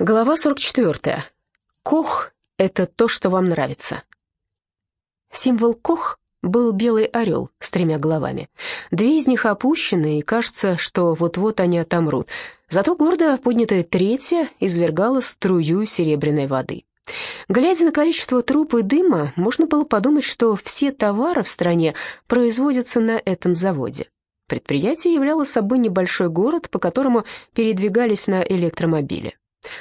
Глава 44. Кох — это то, что вам нравится. Символ Кох был белый орел с тремя головами. Две из них опущены, и кажется, что вот-вот они отомрут. Зато гордо поднятая третья извергала струю серебряной воды. Глядя на количество труп и дыма, можно было подумать, что все товары в стране производятся на этом заводе. Предприятие являло собой небольшой город, по которому передвигались на электромобиле.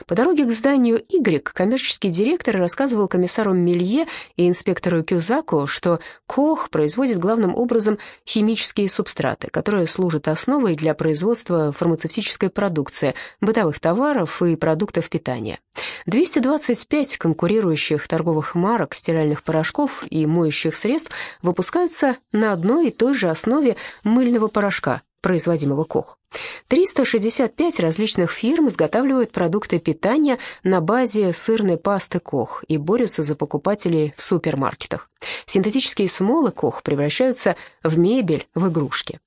По дороге к зданию Y коммерческий директор рассказывал комиссару Мелье и инспектору Кюзаку, что Кох производит главным образом химические субстраты, которые служат основой для производства фармацевтической продукции, бытовых товаров и продуктов питания. 225 конкурирующих торговых марок стиральных порошков и моющих средств выпускаются на одной и той же основе мыльного порошка, производимого Кох. 365 различных фирм изготавливают продукты питания на базе сырной пасты Кох и борются за покупателей в супермаркетах. Синтетические смолы Кох превращаются в мебель, в игрушки.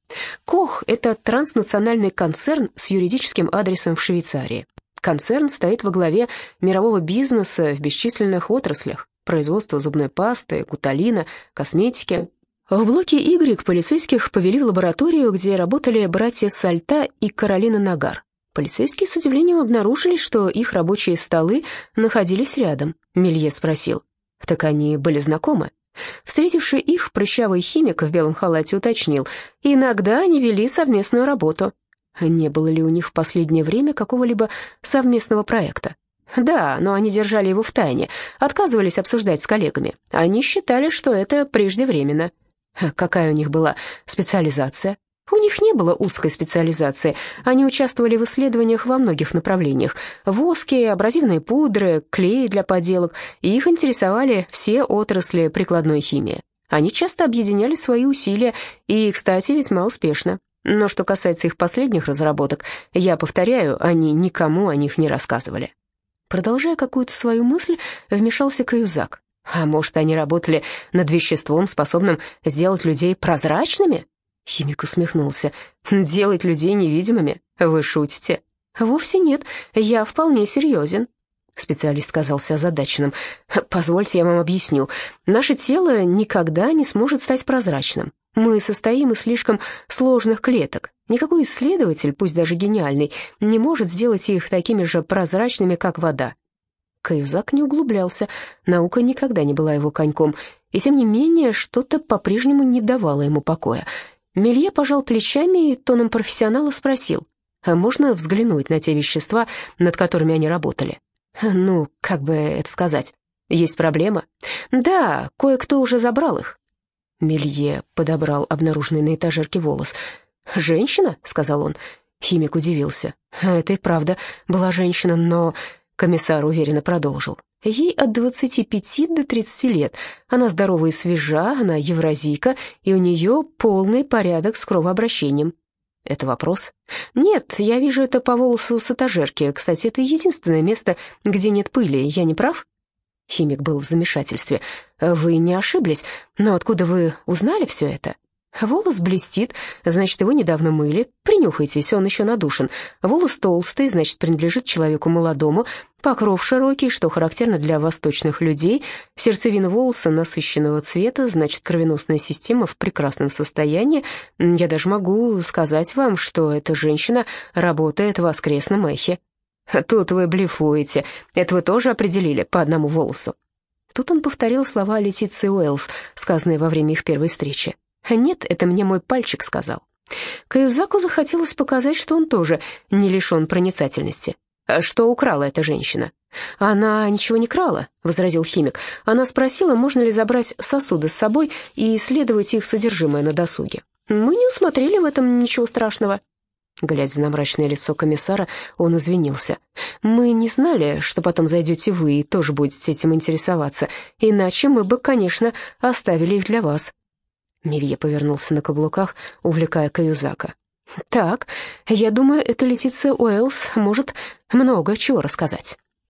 Кох – это транснациональный концерн с юридическим адресом в Швейцарии. Концерн стоит во главе мирового бизнеса в бесчисленных отраслях производство зубной пасты, гуталина, косметики, в блоке Y полицейских повели в лабораторию, где работали братья Сальта и Каролина Нагар. Полицейские с удивлением обнаружили, что их рабочие столы находились рядом. Мелье спросил, так они были знакомы? Встретивший их, прыщавый химик в белом халате уточнил, иногда они вели совместную работу. Не было ли у них в последнее время какого-либо совместного проекта? Да, но они держали его в тайне, отказывались обсуждать с коллегами. Они считали, что это преждевременно. Какая у них была специализация? У них не было узкой специализации. Они участвовали в исследованиях во многих направлениях. Воски, абразивные пудры, клей для поделок. Их интересовали все отрасли прикладной химии. Они часто объединяли свои усилия, и, кстати, весьма успешно. Но что касается их последних разработок, я повторяю, они никому о них не рассказывали. Продолжая какую-то свою мысль, вмешался Каюзак. А может, они работали над веществом, способным сделать людей прозрачными? Химик усмехнулся. Делать людей невидимыми? Вы шутите? Вовсе нет, я вполне серьезен. Специалист казался озадаченным. «Позвольте, я вам объясню. Наше тело никогда не сможет стать прозрачным. Мы состоим из слишком сложных клеток. Никакой исследователь, пусть даже гениальный, не может сделать их такими же прозрачными, как вода. Каюзак не углублялся, наука никогда не была его коньком, и тем не менее что-то по-прежнему не давало ему покоя. Мелье пожал плечами и тоном профессионала спросил, а можно взглянуть на те вещества, над которыми они работали? Ну, как бы это сказать, есть проблема? Да, кое-кто уже забрал их. Мелье подобрал обнаруженный на этажерке волос. «Женщина?» — сказал он. Химик удивился. «Это и правда была женщина, но Комиссар уверенно продолжил. Ей от 25 до 30 лет. Она здорова и свежа, она евразийка, и у нее полный порядок с кровообращением. Это вопрос? Нет, я вижу это по волосу с этажерки. Кстати, это единственное место, где нет пыли. Я не прав? Химик был в замешательстве. Вы не ошиблись, но откуда вы узнали все это? Волос блестит, значит, его недавно мыли. Принюхайтесь, он еще надушен. Волос толстый, значит, принадлежит человеку молодому. Покров широкий, что характерно для восточных людей. Сердцевина волоса насыщенного цвета, значит, кровеносная система в прекрасном состоянии. Я даже могу сказать вам, что эта женщина работает в воскресном эхе. Тут вы блефуете. Это вы тоже определили по одному волосу. Тут он повторил слова Летиции Уэллс, сказанные во время их первой встречи. «Нет, это мне мой пальчик сказал». Каюзаку захотелось показать, что он тоже не лишен проницательности. «А «Что украла эта женщина?» «Она ничего не крала», — возразил химик. «Она спросила, можно ли забрать сосуды с собой и исследовать их содержимое на досуге. Мы не усмотрели в этом ничего страшного». Глядя на мрачное лицо комиссара, он извинился. «Мы не знали, что потом зайдете вы и тоже будете этим интересоваться, иначе мы бы, конечно, оставили их для вас». Милье повернулся на каблуках, увлекая Каюзака. «Так, я думаю, эта Летиция Уэллс может много чего рассказать».